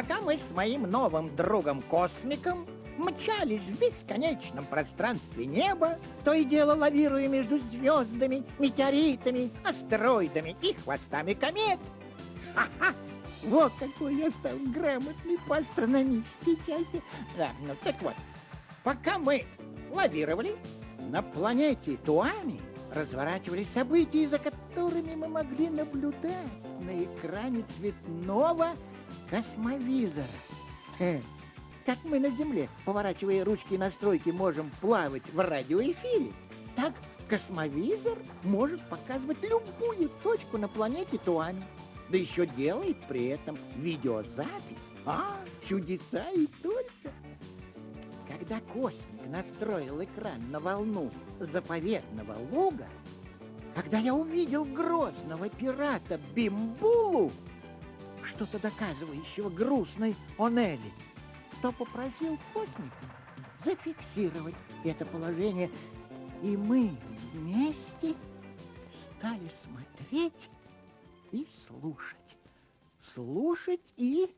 пока мы с моим новым другом-космиком мчались в бесконечном пространстве неба, то и дело лавируя между звездами, метеоритами, астероидами и хвостами комет. Ха-ха! Вот какой я стал грамотный по астрономической части. Да, ну так вот, пока мы лавировали, на планете Туами разворачивались события, за которыми мы могли наблюдать на экране цветного космовизора. Как мы на Земле, поворачивая ручки настройки, можем плавать в радиоэфире, так космовизор может показывать любую точку на планете Туами. Да еще делает при этом видеозапись. А, чудеса и только. Когда космик настроил экран на волну заповедного луга, когда я увидел грозного пирата Бимбулу, что-то доказывающего грустной Онели, то попросил космика зафиксировать это положение, и мы вместе стали смотреть и слушать. Слушать и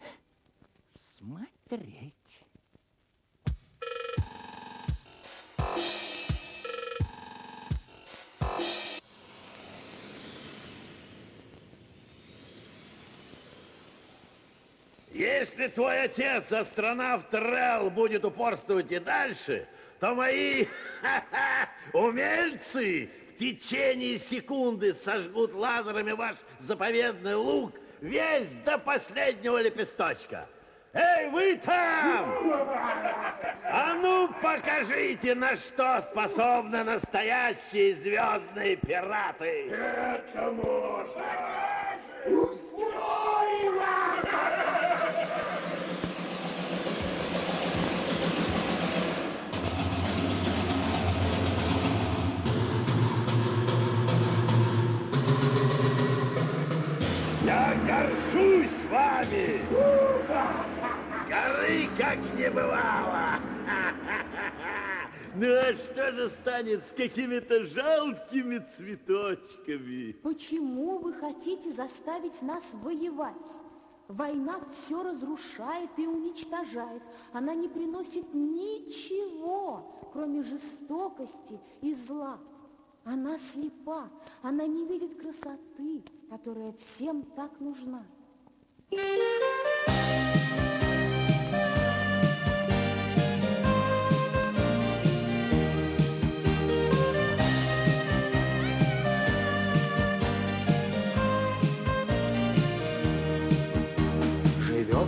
смотреть. Если твой отец, астронавт Трелл, будет упорствовать и дальше, то мои умельцы в течение секунды сожгут лазерами ваш заповедный лук весь до последнего лепесточка. Эй, вы там! А ну покажите, на что способны настоящие звездные пираты! Это можно! Устроим! Вами! Горы как не бывало! Ну а что же станет с какими-то жалкими цветочками? Почему вы хотите заставить нас воевать? Война все разрушает и уничтожает. Она не приносит ничего, кроме жестокости и зла. Она слепа, она не видит красоты, которая всем так нужна. Живет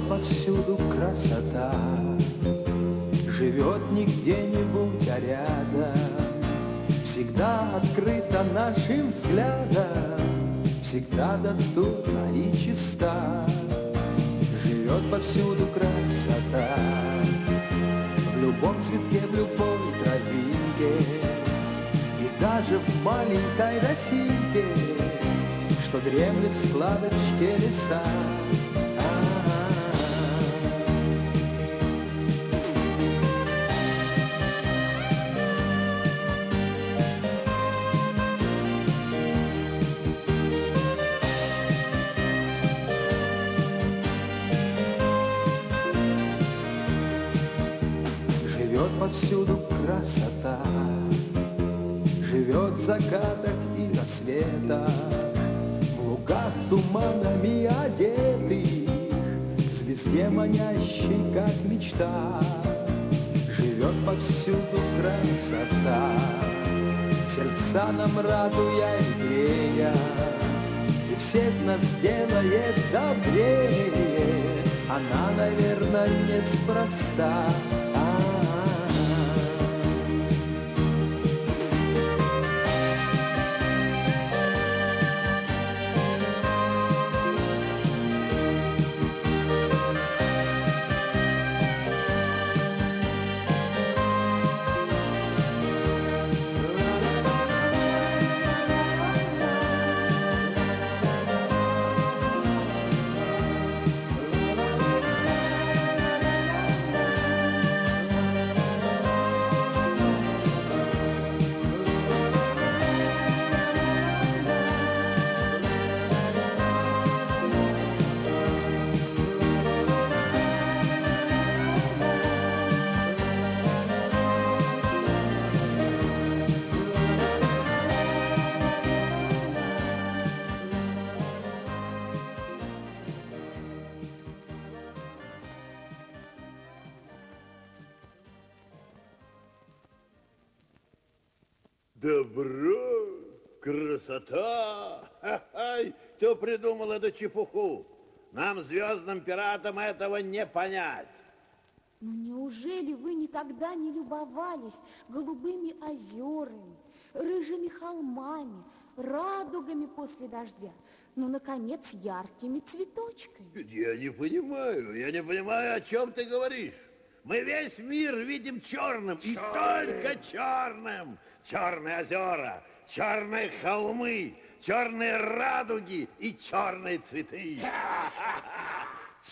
повсюду красота, живет не где-нибудь, а рядом, всегда открыта нашим взглядом, всегда доступна и чиста. Живет повсюду красота, в любом цветке, в любой травинке, и даже в маленькой росинке, что дремлет в складочке листа. Повсюду красота, живет в закатах и рассветах, в лугах туманами одетых, в звезде манящей, как мечта. Живет повсюду красота, сердца нам радуя и грея, и всех нас делает добрее. Она, наверное, неспроста. Кто придумал эту чепуху? Нам, звездным пиратам, этого не понять. Но неужели вы никогда не любовались голубыми озерами, рыжими холмами, радугами после дождя, ну, наконец, яркими цветочками? Я не понимаю, я не понимаю, о чем ты говоришь. Мы весь мир видим черным, и только черным. Черные озера, черные холмы, черные радуги и черные цветы.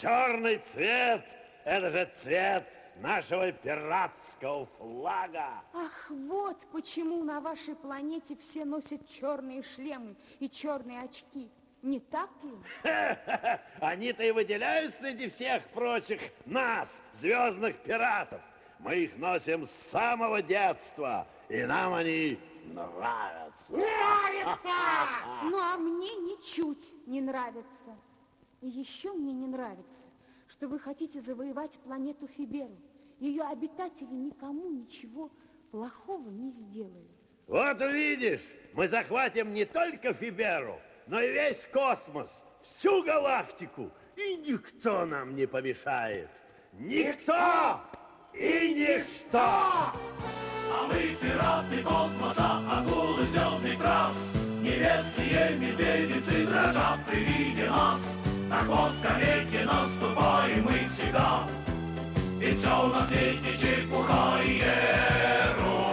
Черный цвет – это же цвет нашего пиратского флага. Ах, вот почему на вашей планете все носят черные шлемы и черные очки. Не так ли? Они-то и выделяют среди всех прочих нас, звездных пиратов. Мы их носим с самого детства, и нам они нравятся. Нравится! Ну, а мне ничуть не нравится. И еще мне не нравится, что вы хотите завоевать планету Фиберу. Ее обитатели никому ничего плохого не сделали. Вот увидишь, мы захватим не только Фиберу, но и весь космос, всю галактику, и никто нам не помешает. Никто и ничто! А мы пираты космоса, акулы звездных трасс, Небесные медведицы дрожат при виде нас. На хвост комете наступаем мы всегда, Ведь все на свете чепуха и ерунда.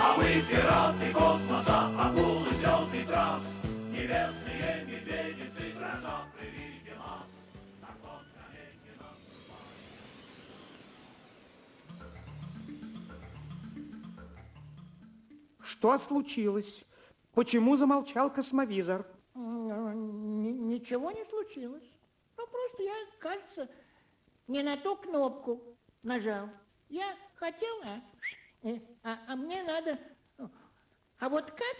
А мы пираты космоса, Что случилось? Почему замолчал космовизор? Ничего не случилось. Ну, просто я, кажется, не на ту кнопку нажал. Я хотел, а, э, а, а мне надо... А вот как,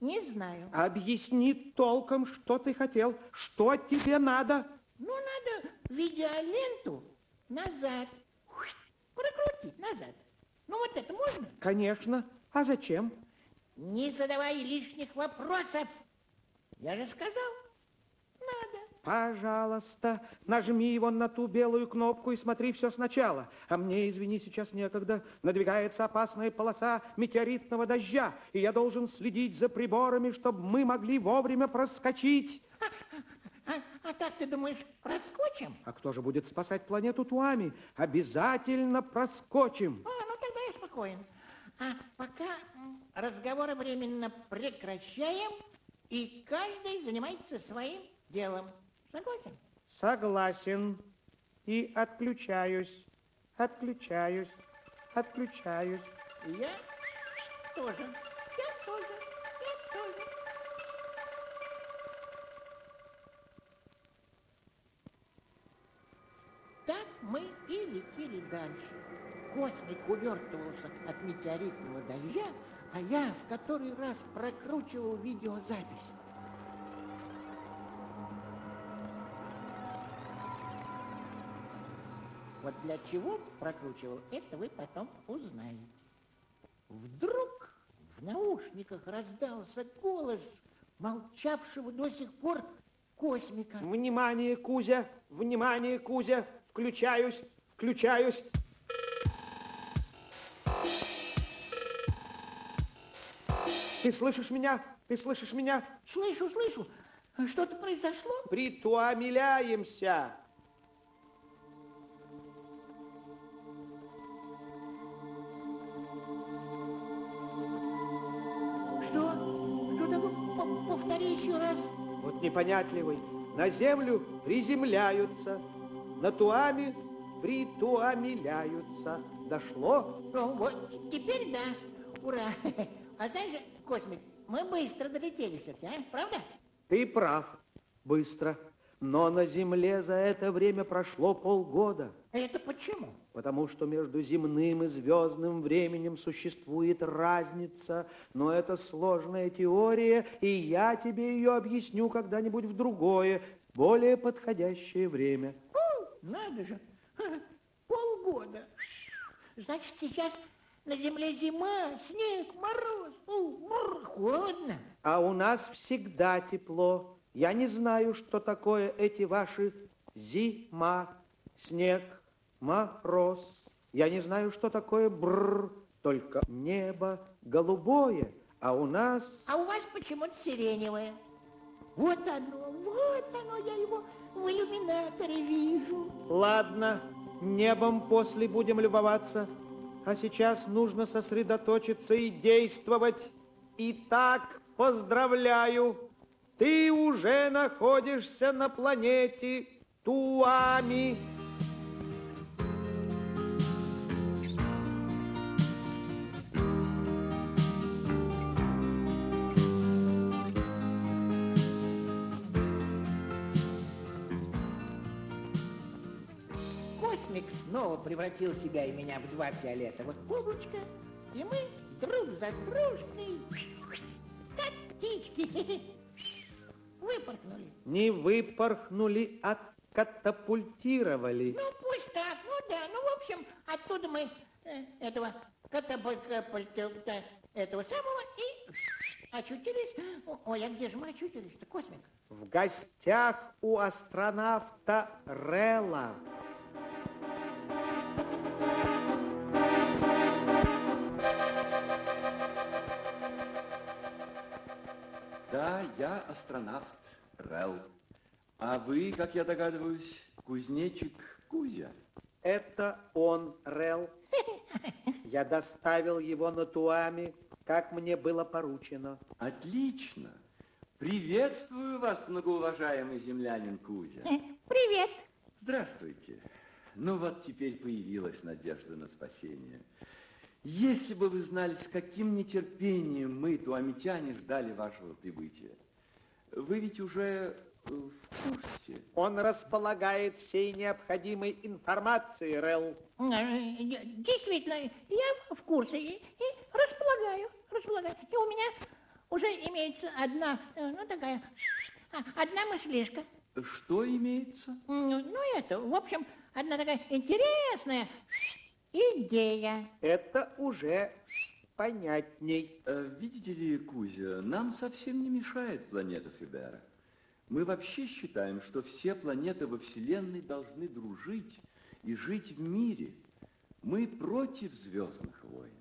не знаю. Объясни толком, что ты хотел, что тебе надо. Ну, надо видеоленту назад. Прокрутить назад. Ну, вот это можно? Конечно. А зачем? Не задавай лишних вопросов. Я же сказал, надо. Пожалуйста, нажми его на ту белую кнопку и смотри все сначала. А мне, извини, сейчас некогда. Надвигается опасная полоса метеоритного дождя, и я должен следить за приборами, чтобы мы могли вовремя проскочить. А, а так ты думаешь, проскочим? А кто же будет спасать планету Туами? Обязательно проскочим. А, ну тогда я спокоен. А пока разговоры временно прекращаем, и каждый занимается своим делом. Согласен? Согласен. И отключаюсь. Отключаюсь. Отключаюсь. Я тоже. Я тоже. Я тоже. Так мы и летели дальше. Космик увертывался от метеоритного дождя, а я в который раз прокручивал видеозапись. Вот для чего прокручивал, это вы потом узнаете. Вдруг в наушниках раздался голос молчавшего до сих пор космика. Внимание, Кузя! Внимание, Кузя! Включаюсь! Включаюсь! Ты слышишь меня? Ты слышишь меня? Слышу, слышу. Что-то произошло? Притуамиляемся! Что? Что такое? П- Повтори еще раз. Вот непонятливый. На землю приземляются, на туами притуамиляются. Дошло? Ну, вот теперь да. Ура. А знаешь, Космик, мы быстро долетели все-таки, а? Правда? Ты прав. Быстро. Но на Земле за это время прошло полгода. Это почему? Потому что между земным и звездным временем существует разница. Но это сложная теория, и я тебе ее объясню когда-нибудь в другое, более подходящее время. Фу, Надо же. Полгода. Значит, сейчас на земле зима, снег, мороз, ну, бррр, холодно. А у нас всегда тепло. Я не знаю, что такое эти ваши зима, снег, мороз. Я не знаю, что такое бр, только небо голубое, а у нас... А у вас почему-то сиреневое. Вот оно, вот оно, я его в иллюминаторе вижу. Ладно, небом после будем любоваться, а сейчас нужно сосредоточиться и действовать. Итак, поздравляю, ты уже находишься на планете Туами. Превратил себя и меня в два фиолетовых облачка, и мы друг за дружкой, как птички, выпорхнули. Не выпорхнули, а катапультировали. Ну, пусть так, ну да, ну, в общем, оттуда мы э, этого катапульта, этого самого и очутились. Ой, а где же мы очутились-то, Космик? В гостях у астронавта Релла. Да, я астронавт Рел. А вы, как я догадываюсь, кузнечик Кузя. Это он, Рел. Я доставил его на Туами, как мне было поручено. Отлично. Приветствую вас, многоуважаемый землянин Кузя. Привет. Здравствуйте. Ну вот теперь появилась надежда на спасение. Если бы вы знали, с каким нетерпением мы, туамитяне, ждали вашего прибытия. Вы ведь уже э, в курсе. Он располагает всей необходимой информацией, Рел. Э, Действительно, я в курсе и, и располагаю, располагаю. И у меня уже имеется одна, э, ну такая, а, одна мыслишка. Что имеется? М, Ну это, в общем, одна такая интересная идея. Это уже понятней. Э, Видите ли, Кузя, нам совсем не мешает планета Фибера. Мы вообще считаем, что все планеты во Вселенной должны дружить и жить в мире. Мы против звездных войн.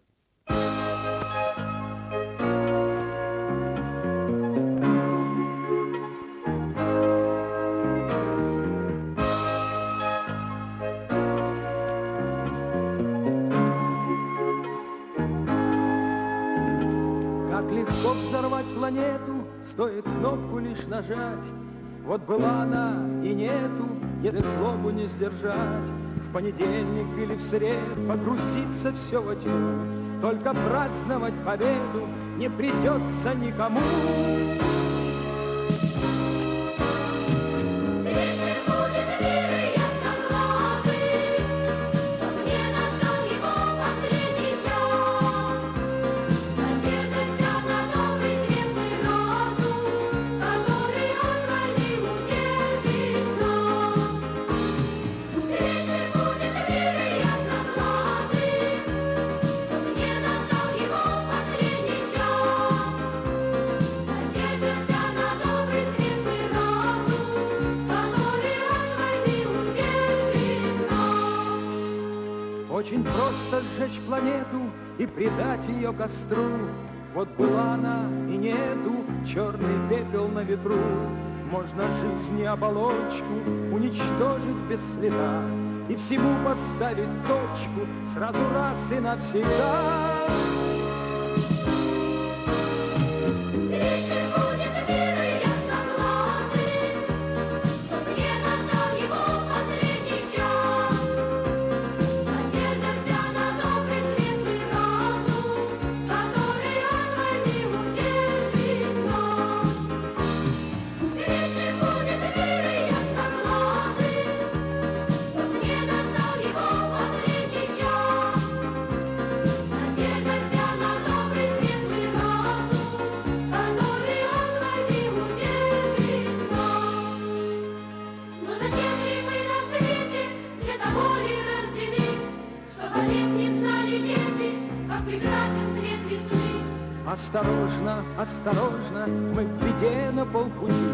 Как легко взорвать планету, стоит кнопку лишь нажать. Вот была она и нету, если злобу не сдержать. В понедельник или в среду погрузиться все во тьму. Только праздновать победу не придется никому. И предать ее костру. Вот была она и нету, черный пепел на ветру. Можно жизнь и оболочку уничтожить без следа И всему поставить точку сразу раз и навсегда. Осторожно, осторожно, мы в беде на полпути.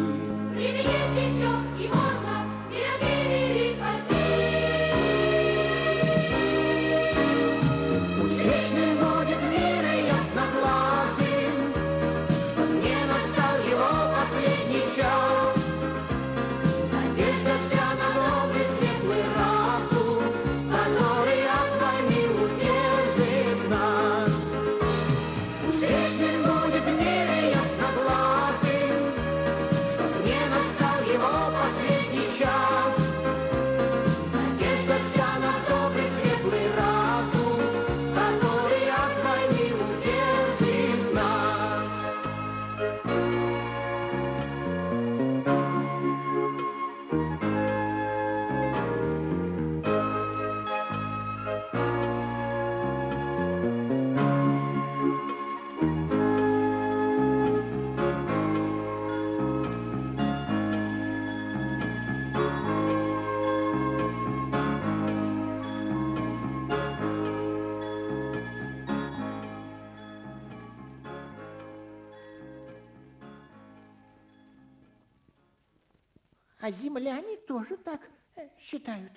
А земляне тоже так э, считают.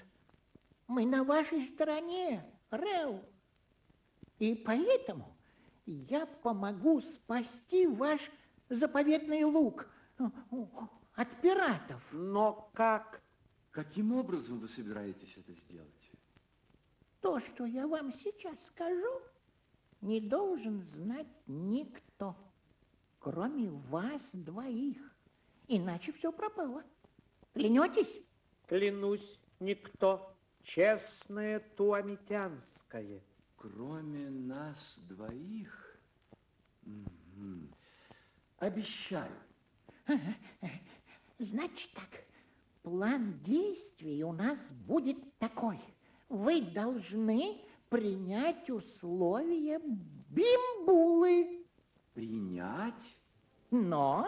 Мы на вашей стороне, Рел. И поэтому я помогу спасти ваш заповедный луг э, от пиратов. Но как? Каким образом вы собираетесь это сделать? То, что я вам сейчас скажу, не должен знать никто, кроме вас двоих. Иначе все пропало. Клянетесь? Клянусь, никто. Честное туамитянское. Кроме нас двоих? Обещаю. Значит так, план действий у нас будет такой. Вы должны принять условия бимбулы, Принять? но...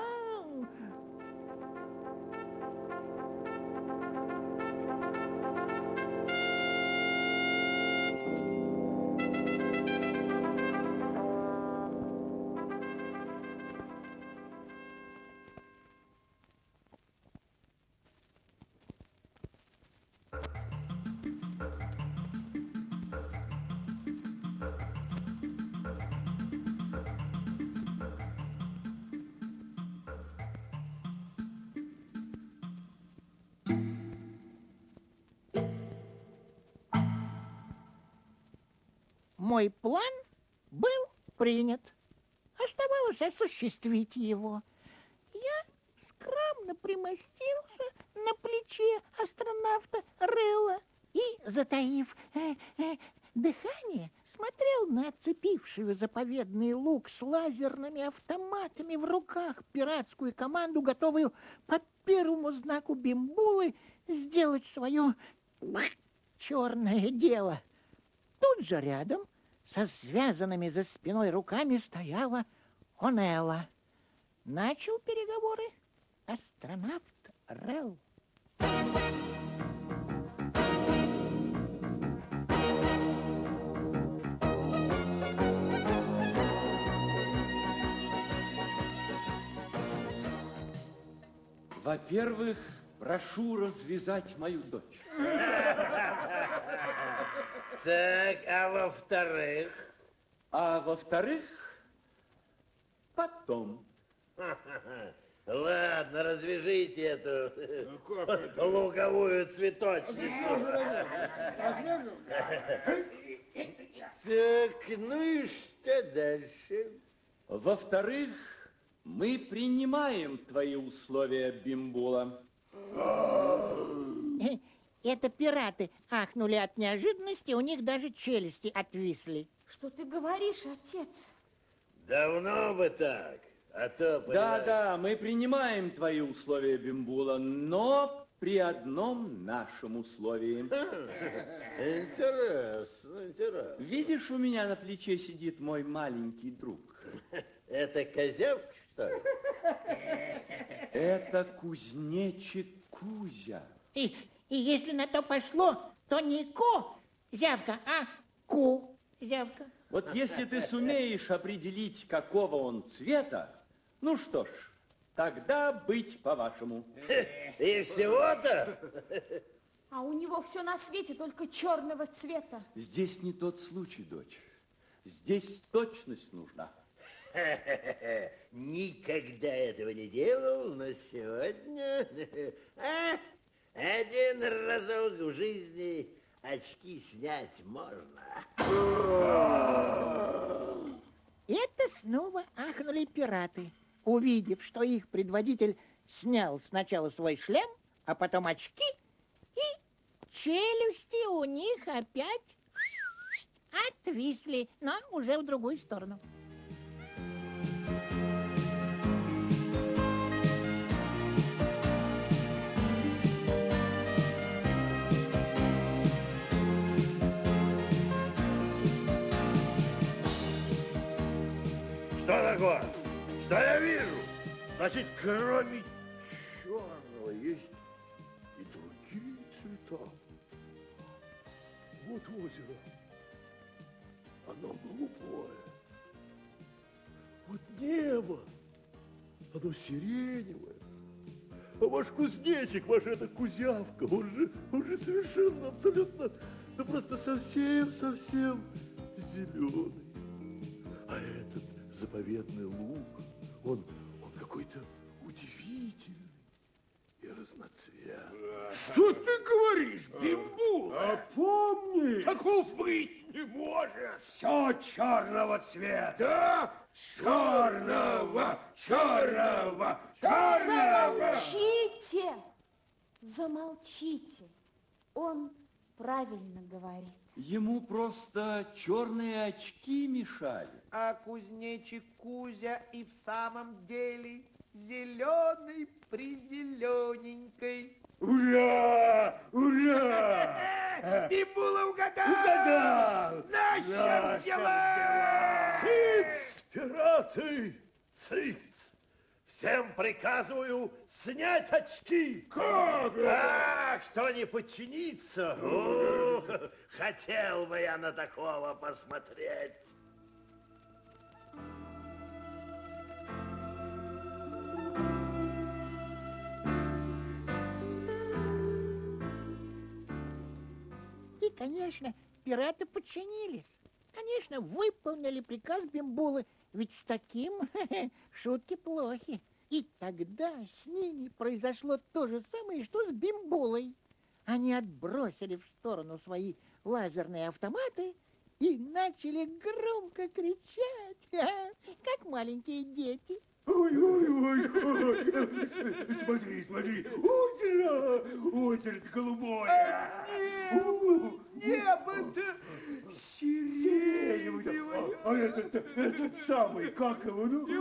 Мой план был принят. Оставалось осуществить его. Я скромно примостился на плече астронавта Релла и, затаив э, э, дыхание, смотрел на оцепившую заповедный луг с лазерными автоматами в руках пиратскую команду, готовую по первому знаку бимбулы сделать свое черное дело. Тут же рядом, со связанными за спиной руками, стояла Онелла. Начал переговоры астронавт Релл. Во-первых, прошу развязать мою дочь. Так, а во-вторых? А во-вторых, потом. Ладно, развяжите эту луговую цветочницу. Так, ну и что дальше? Во-вторых, мы принимаем твои условия, Бимбула. Это пираты ахнули от неожиданности, у них даже челюсти отвисли. Что ты говоришь, отец? Давно бы так, а то, Да, понимаешь, да, мы принимаем твои условия, Бимбула, но при одном нашем условии. Интересно, интересно. Видишь, у меня на плече сидит мой маленький друг. Это козявка, что ли? Это кузнечик Кузя. И, и если на то пошло, то не ко, зявка, а ку, зявка. Вот если ты сумеешь определить, какого он цвета, ну что ж, тогда быть по-вашему. И всего-то? А у него все на свете только черного цвета. Здесь не тот случай, дочь. Здесь точность нужна. Никогда этого не делал, но сегодня... Один разок в жизни очки снять можно. Это снова ахнули пираты, увидев, что их предводитель снял сначала свой шлем, а потом очки, и челюсти у них опять отвисли, но уже в другую сторону. Такое? Что я вижу? Значит, кроме черного есть и другие цвета. Вот озеро. Оно голубое. Вот небо. Оно сиреневое. А ваш кузнечик, ваша эта кузявка, он же, он же совершенно, абсолютно, ну просто совсем-совсем зеленый. А этот заповедный луг, он, он какой-то удивительный и разноцветный. Что ты говоришь, Бимбу? А помни, Такого быть не может. Все черного цвета. Черного, черного, черного. Замолчите! Замолчите! Он правильно говорит. Ему просто черные очки мешали. А кузнечик Кузя и в самом деле зеленый призелененькой. Ура! Ура! Бимбула угадал! Угадал! Наша Наша взяла! Циц, пираты, циц! Всем приказываю снять очки. Как? А, кто не подчинится? Ух, хотел бы я на такого посмотреть. И, конечно, пираты подчинились. Конечно, выполнили приказ Бимбулы, ведь с таким шутки плохи. И тогда с ними произошло то же самое, что с Бимбулой. Они отбросили в сторону свои лазерные автоматы и начали громко кричать, как маленькие дети. Ой, ой, ой, ой. Смотри, смотри. Озеро. Озеро голубое. У, Небо-то сиреневое. А этот, этот самый, как его? Ну, и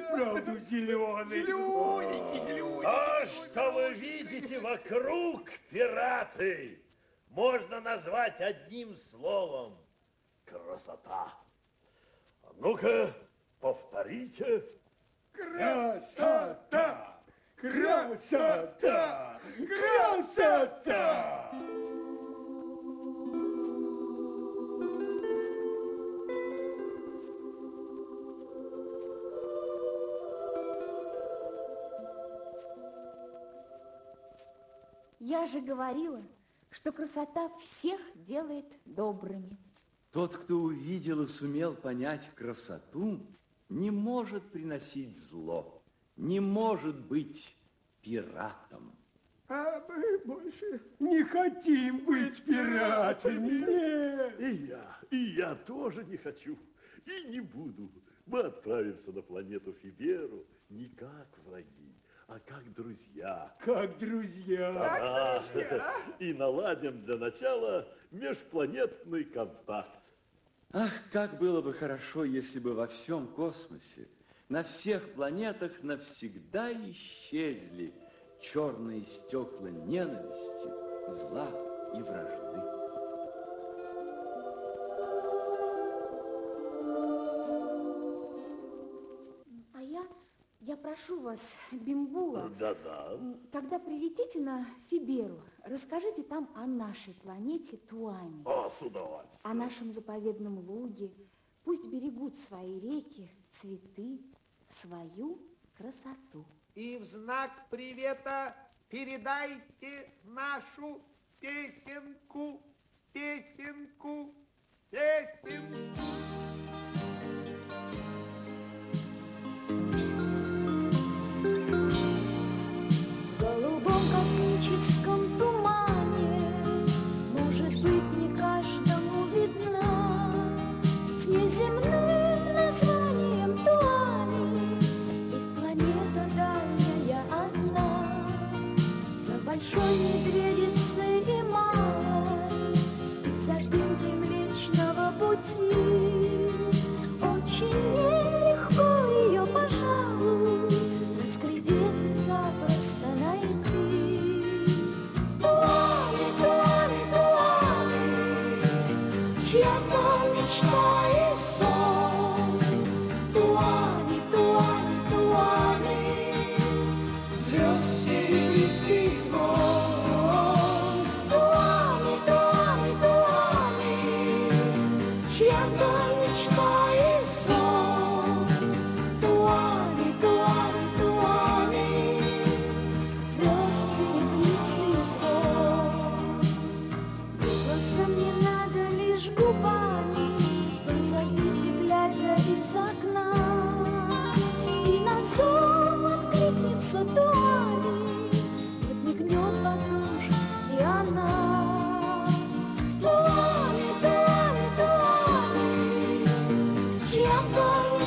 вправду зеленый. Зелененький, зелененький. То, что вы видите вокруг, пираты, можно назвать одним словом – красота. А ну-ка, повторите. Красота! Красота! Красота! Я же говорила, что красота всех делает добрыми. Тот, кто увидел и сумел понять красоту, не может приносить зло, не может быть пиратом. А мы больше не хотим быть пиратами. Нет. И я, и я тоже не хочу, и не буду. Мы отправимся на планету Фиберу не как враги, а как друзья. Как друзья. А, И наладим для начала межпланетный контакт. Ах, как было бы хорошо, если бы во всем космосе, на всех планетах навсегда исчезли черные стекла ненависти, зла и вражды. Прошу вас, Бимбула, Да-да. когда прилетите на Фиберу, расскажите там о нашей планете Туаме, О, с удовольствием. о нашем заповедном луге. Пусть берегут свои реки, цветы, свою красоту. И в знак привета передайте нашу песенку, песенку, песенку.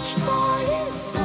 história.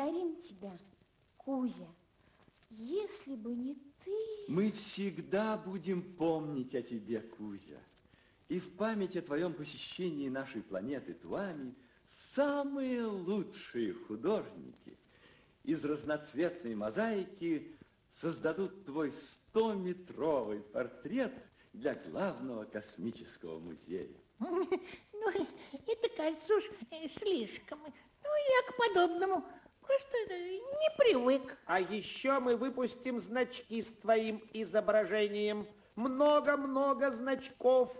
Благодарим тебя, Кузя. Если бы не ты... Мы всегда будем помнить о тебе, Кузя. И в память о твоем посещении нашей планеты Туами самые лучшие художники из разноцветной мозаики создадут твой стометровый портрет для главного космического музея. Ну, это кажется уж э, слишком. Ну, я к подобному просто не привык. А еще мы выпустим значки с твоим изображением. Много-много значков.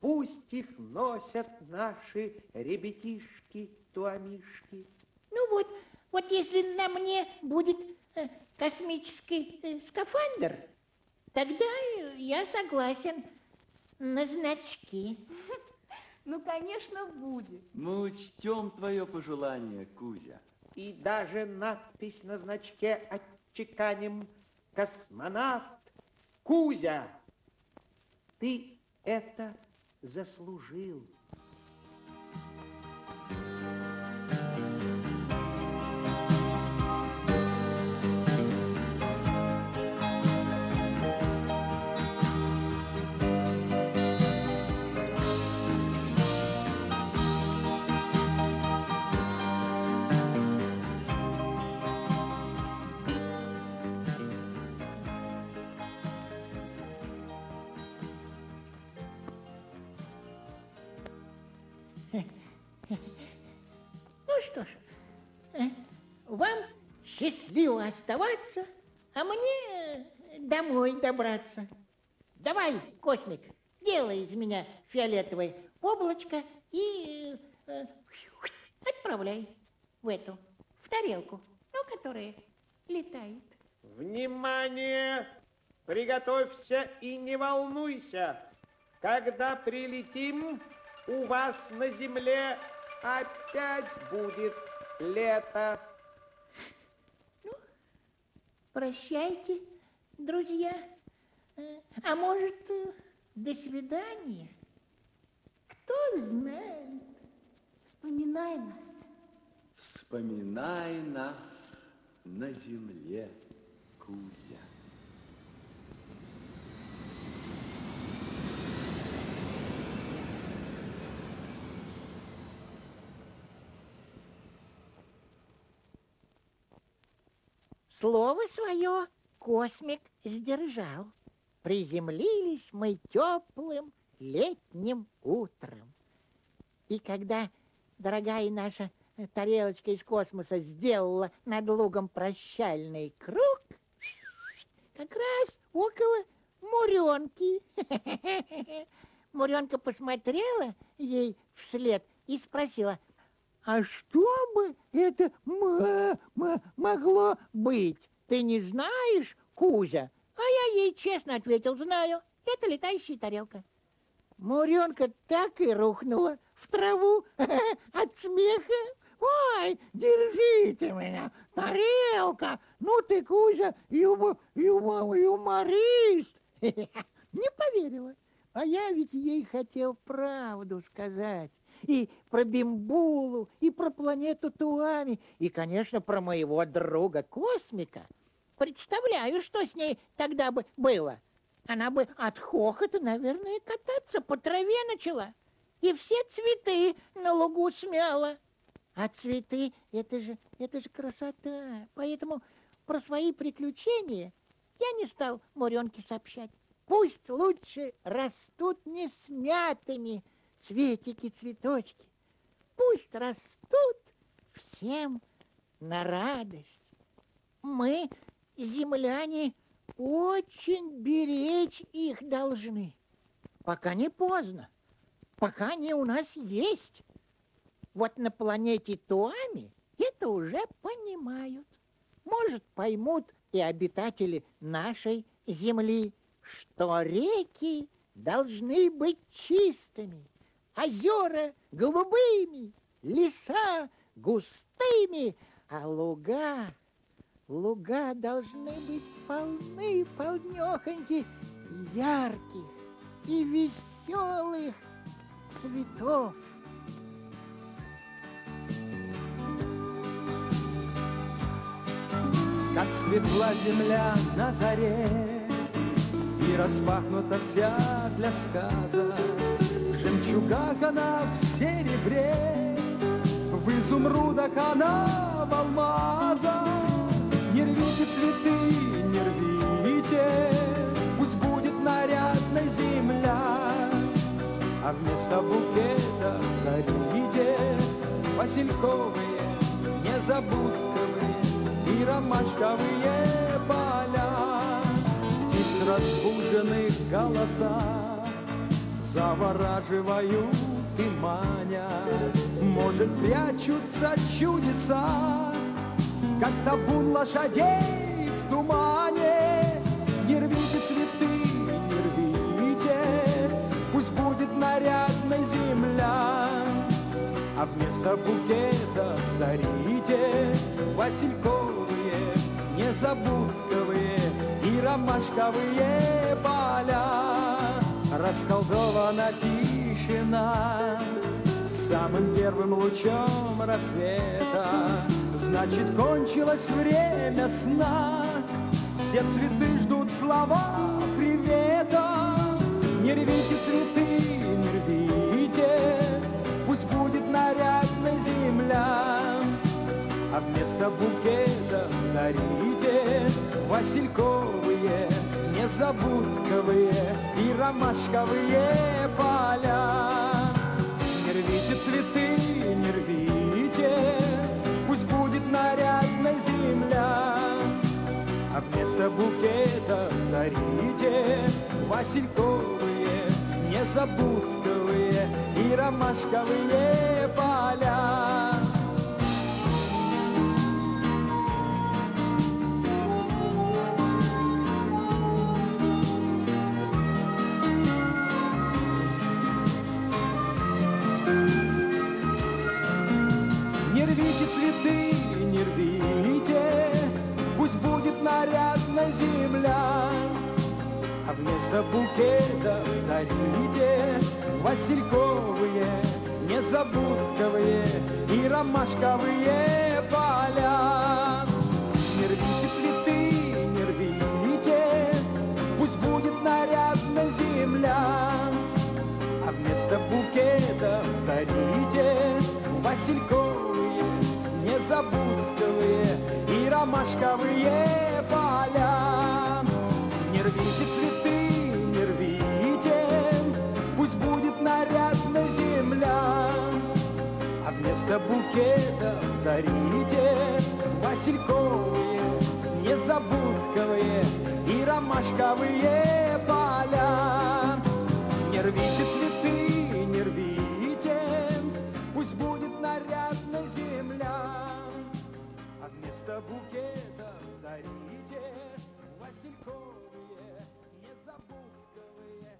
Пусть их носят наши ребятишки, туамишки. Ну вот, Вот если на мне будет э, космический э, скафандр, тогда я согласен на значки. Ну, конечно, будет. Мы учтем твое пожелание, Кузя. И даже надпись на значке отчеканим «Космонавт Кузя». Ты это заслужил. Вам счастливо оставаться, а мне домой добраться. Давай, космик, делай из меня фиолетовое облачко и э, отправляй в эту, в тарелку, ну, которая летает. Внимание! Приготовься и не волнуйся. Когда прилетим, у вас на земле опять будет лето. Прощайте, друзья. Э, А может, э, до свидания? Кто знает? Вспоминай нас. Вспоминай нас на земле, Кузя. Слово свое космик сдержал. Приземлились мы теплым летним утром. И когда дорогая наша тарелочка из космоса сделала над лугом прощальный круг, как раз около Муренки. Муренка посмотрела ей вслед и спросила, а что бы это могло быть? Ты не знаешь, Кузя? А я ей честно ответил, знаю. Это летающая тарелка. Муренка так и рухнула в траву от смеха. Ой, держите меня, тарелка. Ну ты, Кузя, юмо, юмо, юморист. Не поверила. А я ведь ей хотел правду сказать. И про Бимбулу, и про планету Туами, и, конечно, про моего друга Космика. Представляю, что с ней тогда бы было. Она бы от хохота, наверное, кататься по траве начала. И все цветы на лугу смяла. А цветы — это же, это же красота. Поэтому про свои приключения я не стал Муренке сообщать. Пусть лучше растут не смятыми цветики, цветочки. Пусть растут всем на радость. Мы, земляне, очень беречь их должны, пока не поздно, пока они у нас есть. Вот на планете Туами это уже понимают. Может, поймут и обитатели нашей Земли, что реки должны быть чистыми, озера голубыми, леса густыми, а луга, луга должны быть полны, полнехоньки, ярких и веселых цветов. Как светла земля на заре И распахнута вся для сказа В жемчугах она в серебре В изумрудах она в алмазах. Не рвите цветы, не рвите Пусть будет нарядной земля. А вместо букета дарите Васильковые, незабудковые и ромашковые поля. Птиц разбуженных голоса завораживают и манят. Может, прячутся чудеса как табун лошадей в тумане. Не рвите цветы, не рвите, пусть будет нарядной земля. А вместо букета дарите васильковые, незабудковые и ромашковые поля. Расколдована тишина самым первым лучом рассвета. Значит, кончилось время сна. Все цветы ждут слова привета. Не рвите цветы, не рвите, пусть будет нарядной земля. А вместо букета дарите васильковые, незабудковые и ромашковые поля. Не рвите цветы, не рвите, пусть будет нарядной земля. А вместо букета дарите васильковые, незабудковые и ромашковые поля. Земля. А вместо букета дарите васильковые, незабудковые и ромашковые поля. Не рвите цветы, не рвите, пусть будет нарядная земля. А вместо букета дарите васильковые, незабудковые и ромашковые поля. Вместо букета дарите васильковые, незабудковые и ромашковые поля. Не рвите цветы, не рвите, пусть будет нарядная земля. А вместо букета дарите васильковые, незабудковые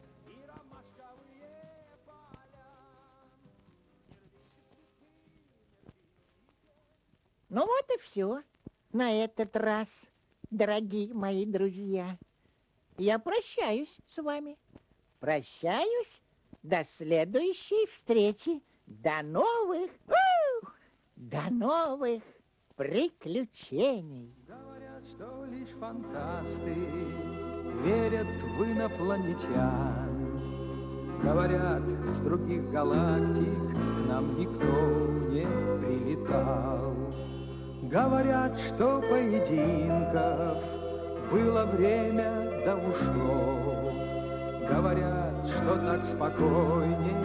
Ну вот и все на этот раз, дорогие мои друзья. Я прощаюсь с вами. Прощаюсь до следующей встречи. До новых, ух, до новых приключений. Говорят, что лишь фантасты верят в инопланетян. Говорят, с других галактик нам никто не прилетал. Говорят, что поединков было время, да ушло. Говорят, что так спокойней,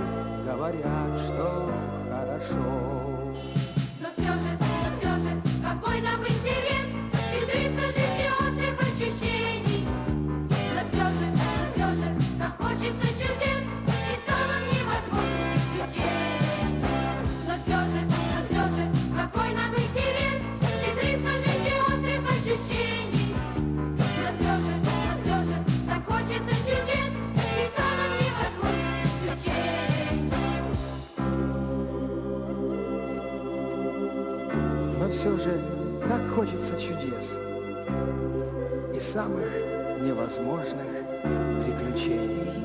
говорят, что хорошо. Но все же, но все же, какой нам интерес хочется чудес и самых невозможных приключений.